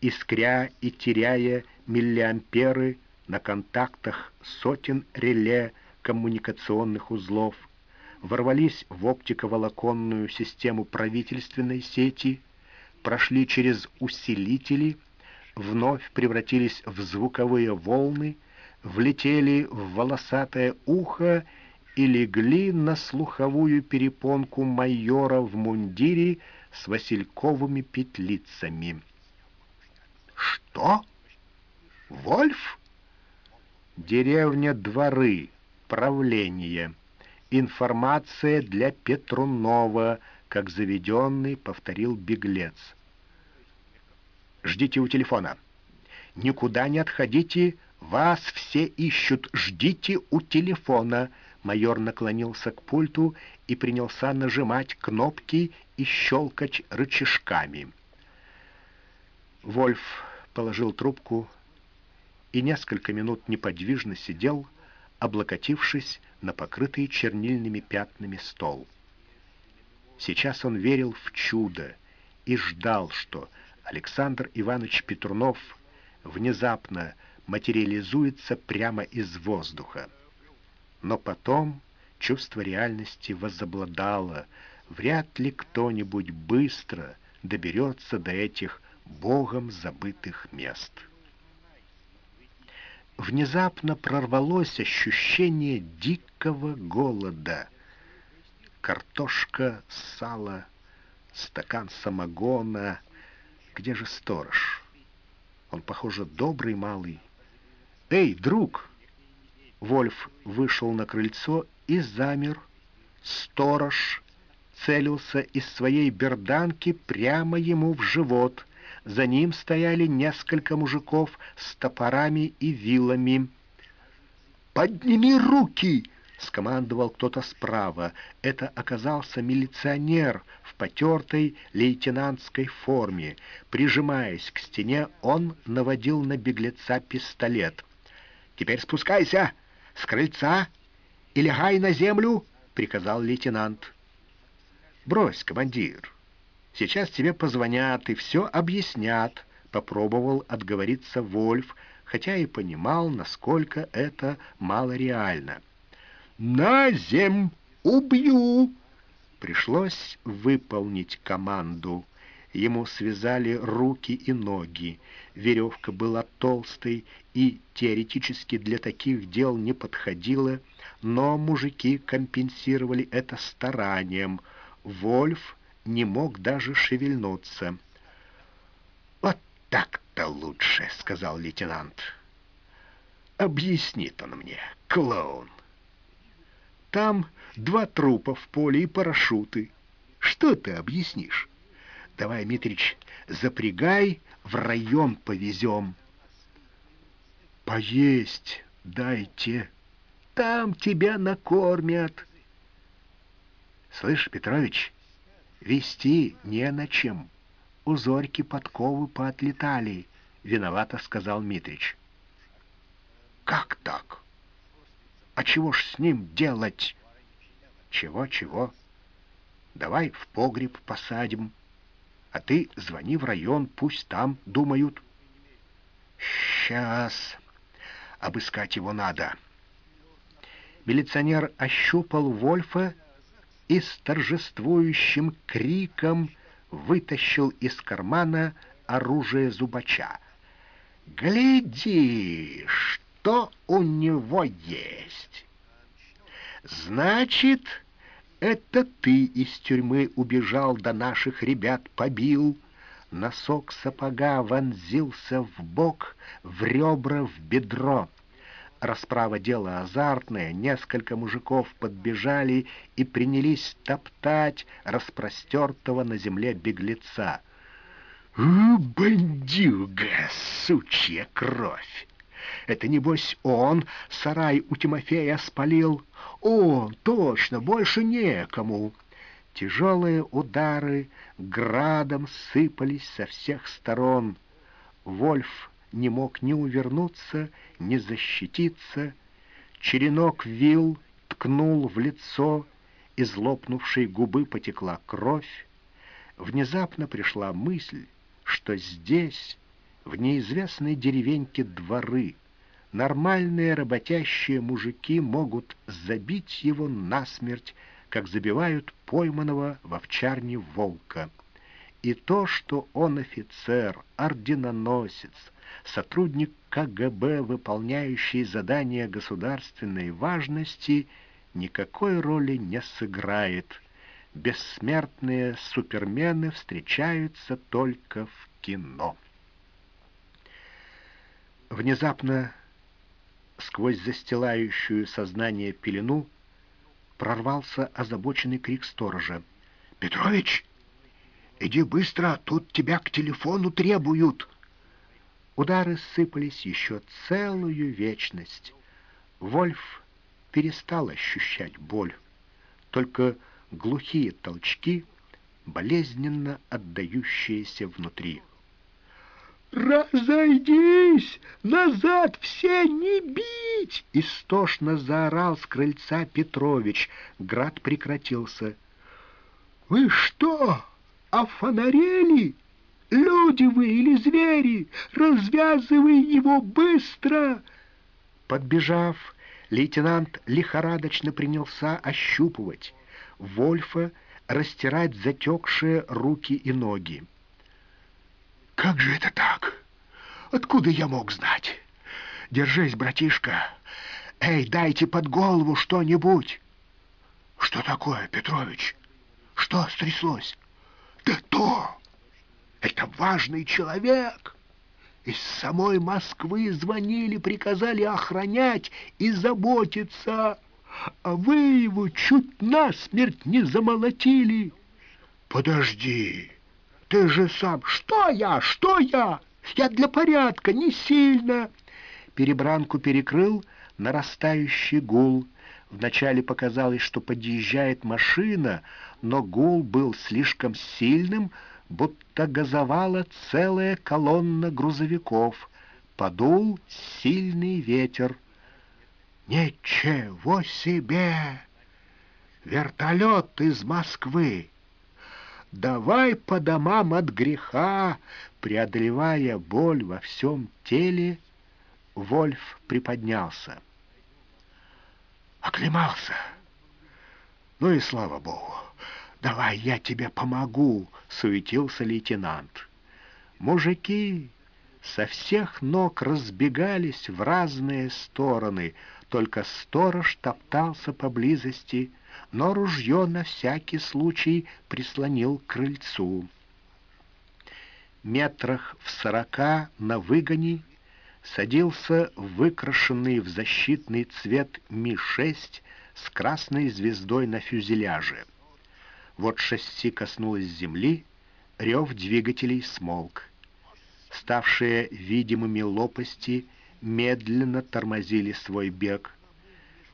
искря и теряя миллиамперы на контактах сотен реле коммуникационных узлов, ворвались в оптиковолоконную систему правительственной сети, прошли через усилители, вновь превратились в звуковые волны, влетели в волосатое ухо и легли на слуховую перепонку майора в мундире с васильковыми петлицами. «Что? Вольф?» «Деревня Дворы, правление. Информация для Петрунова», как заведенный повторил беглец. «Ждите у телефона. Никуда не отходите, вас все ищут. Ждите у телефона». Майор наклонился к пульту и принялся нажимать кнопки и щелкать рычажками. Вольф положил трубку и несколько минут неподвижно сидел, облокотившись на покрытый чернильными пятнами стол. Сейчас он верил в чудо и ждал, что Александр Иванович Петрунов внезапно материализуется прямо из воздуха. Но потом чувство реальности возобладало. Вряд ли кто-нибудь быстро доберется до этих богом забытых мест. Внезапно прорвалось ощущение дикого голода. Картошка, сало, стакан самогона. Где же сторож? Он, похоже, добрый малый. «Эй, друг!» Вольф вышел на крыльцо и замер. Сторож целился из своей берданки прямо ему в живот. За ним стояли несколько мужиков с топорами и вилами. «Подними руки!» — скомандовал кто-то справа. Это оказался милиционер в потертой лейтенантской форме. Прижимаясь к стене, он наводил на беглеца пистолет. «Теперь спускайся!» с крыльца и лягай на землю, — приказал лейтенант. Брось, командир, сейчас тебе позвонят и все объяснят, — попробовал отговориться Вольф, хотя и понимал, насколько это малореально. «На земь! Убью!» Пришлось выполнить команду. Ему связали руки и ноги. Веревка была толстой и теоретически для таких дел не подходила, но мужики компенсировали это старанием. Вольф не мог даже шевельнуться. «Вот так-то лучше», — сказал лейтенант. «Объяснит он мне, клоун. Там два трупа в поле и парашюты. Что ты объяснишь?» Давай, Митрич, запрягай, в район повезем. Поесть дайте, там тебя накормят. Слышь, Петрович, вести не на чем. у Зорьки подковы поотлетали, — виновато сказал Митрич. Как так? А чего ж с ним делать? Чего-чего? Давай в погреб посадим, а ты звони в район, пусть там думают. Сейчас обыскать его надо. Милиционер ощупал Вольфа и с торжествующим криком вытащил из кармана оружие зубача. «Гляди, что у него есть!» «Значит, это ты из тюрьмы убежал, до наших ребят побил!» Носок сапога вонзился в бок, в ребра, в бедро. Расправа дело азартное, несколько мужиков подбежали и принялись топтать распростертого на земле беглеца. «Бандюга, сучья кровь! Это, небось, он сарай у Тимофея спалил? Он, точно, больше некому!» Тяжелые удары градом сыпались со всех сторон. Вольф не мог ни увернуться, ни защититься. Черенок вил ткнул в лицо, из лопнувшей губы потекла кровь. Внезапно пришла мысль, что здесь, в неизвестной деревеньке дворы, нормальные работящие мужики могут забить его насмерть, как забивают пойманного в овчарне волка. И то, что он офицер, орденоносец, сотрудник КГБ, выполняющий задания государственной важности, никакой роли не сыграет. Бессмертные супермены встречаются только в кино. Внезапно, сквозь застилающую сознание пелену, прорвался озабоченный крик сторожа. «Петрович, иди быстро, тут тебя к телефону требуют!» Удары сыпались еще целую вечность. Вольф перестал ощущать боль. Только глухие толчки, болезненно отдающиеся внутри. «Разойдись! Назад все не бить!» Истошно заорал с крыльца Петрович. Град прекратился. «Вы что, офонарели? Люди вы или звери? Развязывай его быстро!» Подбежав, лейтенант лихорадочно принялся ощупывать Вольфа, растирать затекшие руки и ноги. Как же это так? Откуда я мог знать? Держись, братишка. Эй, дайте под голову что-нибудь. Что такое, Петрович? Что стряслось? Да то! Это важный человек. Из самой Москвы звонили, приказали охранять и заботиться. А вы его чуть насмерть не замолотили. Подожди. Ты же сам... Что я? Что я? Я для порядка, не сильно. Перебранку перекрыл нарастающий гул. Вначале показалось, что подъезжает машина, но гул был слишком сильным, будто газовала целая колонна грузовиков. Подул сильный ветер. «Ничего себе! Вертолет из Москвы!» Давай по домам от греха, преодолевая боль во всем теле, Вольф приподнялся. Оклемался. Ну и слава богу. Давай я тебе помогу, суетился лейтенант. Мужики со всех ног разбегались в разные стороны, только сторож топтался поблизости, но ружье на всякий случай прислонил к крыльцу. Метрах в сорока на выгоне садился выкрашенный в защитный цвет Ми-6 с красной звездой на фюзеляже. Вот шасси коснулось земли, рев двигателей смолк. Ставшие видимыми лопасти медленно тормозили свой бег.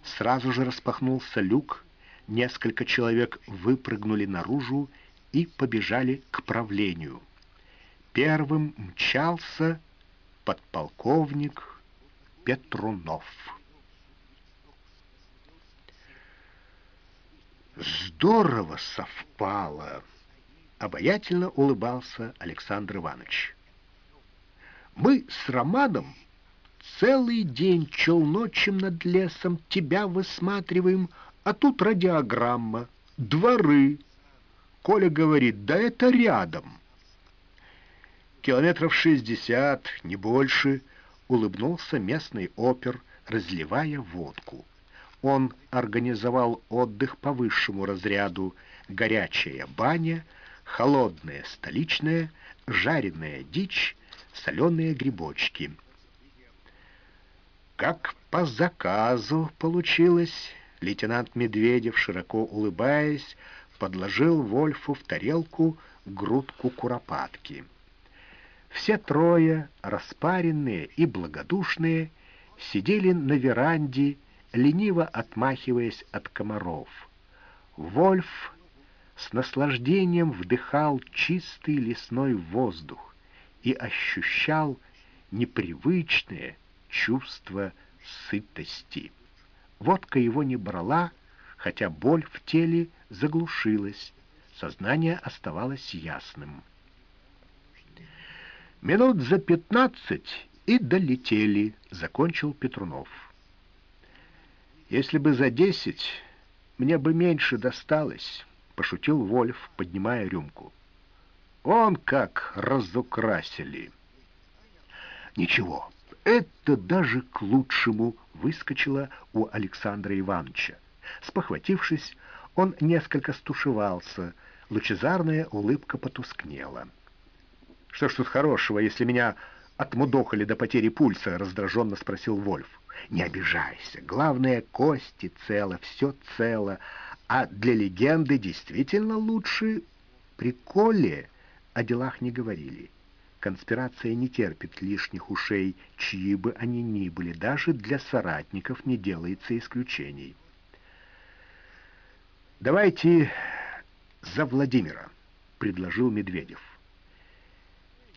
Сразу же распахнулся люк, Несколько человек выпрыгнули наружу и побежали к правлению. Первым мчался подполковник Петрунов. Здорово совпало, обаятельно улыбался Александр Иванович. Мы с Романом целый день челночем над лесом тебя высматриваем, а тут радиограмма, дворы. Коля говорит, да это рядом. Километров шестьдесят, не больше, улыбнулся местный опер, разливая водку. Он организовал отдых по высшему разряду, горячая баня, холодная столичная, жареная дичь, соленые грибочки. Как по заказу получилось, лейтенант Медведев, широко улыбаясь, подложил Вольфу в тарелку грудку куропатки. Все трое, распаренные и благодушные, сидели на веранде, лениво отмахиваясь от комаров. Вольф с наслаждением вдыхал чистый лесной воздух и ощущал непривычное чувство сытости. Водка его не брала, хотя боль в теле заглушилась, сознание оставалось ясным. Минут за пятнадцать и долетели, закончил Петрунов. Если бы за десять, мне бы меньше досталось, пошутил Вольф, поднимая рюмку. Он как разукрасили. Ничего, это даже к лучшему выскочило у Александра Ивановича. Спохватившись, он несколько стушевался, лучезарная улыбка потускнела. «Что ж тут хорошего, если меня отмудохали до потери пульса?» — раздраженно спросил Вольф. «Не обижайся. Главное, кости цело, все цело. А для легенды действительно лучше при Коле о делах не говорили. Конспирация не терпит лишних ушей, чьи бы они ни были. Даже для соратников не делается исключений. «Давайте за Владимира», — предложил Медведев.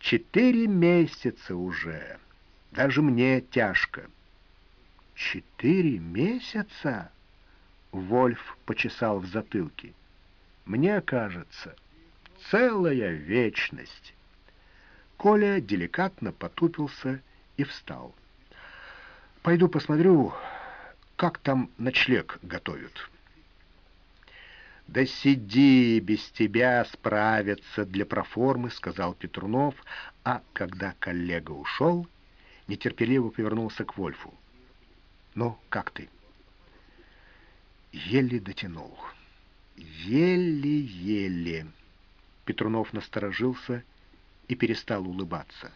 Четыре месяца уже. Даже мне тяжко. Четыре месяца? Вольф почесал в затылке. Мне кажется, целая вечность. Коля деликатно потупился и встал. Пойду посмотрю, как там ночлег готовят. «Да сиди, без тебя справятся для проформы», — сказал Петрунов, а когда коллега ушел, нетерпеливо повернулся к Вольфу. «Ну, как ты?» Еле дотянул. Еле-еле. Петрунов насторожился и перестал улыбаться.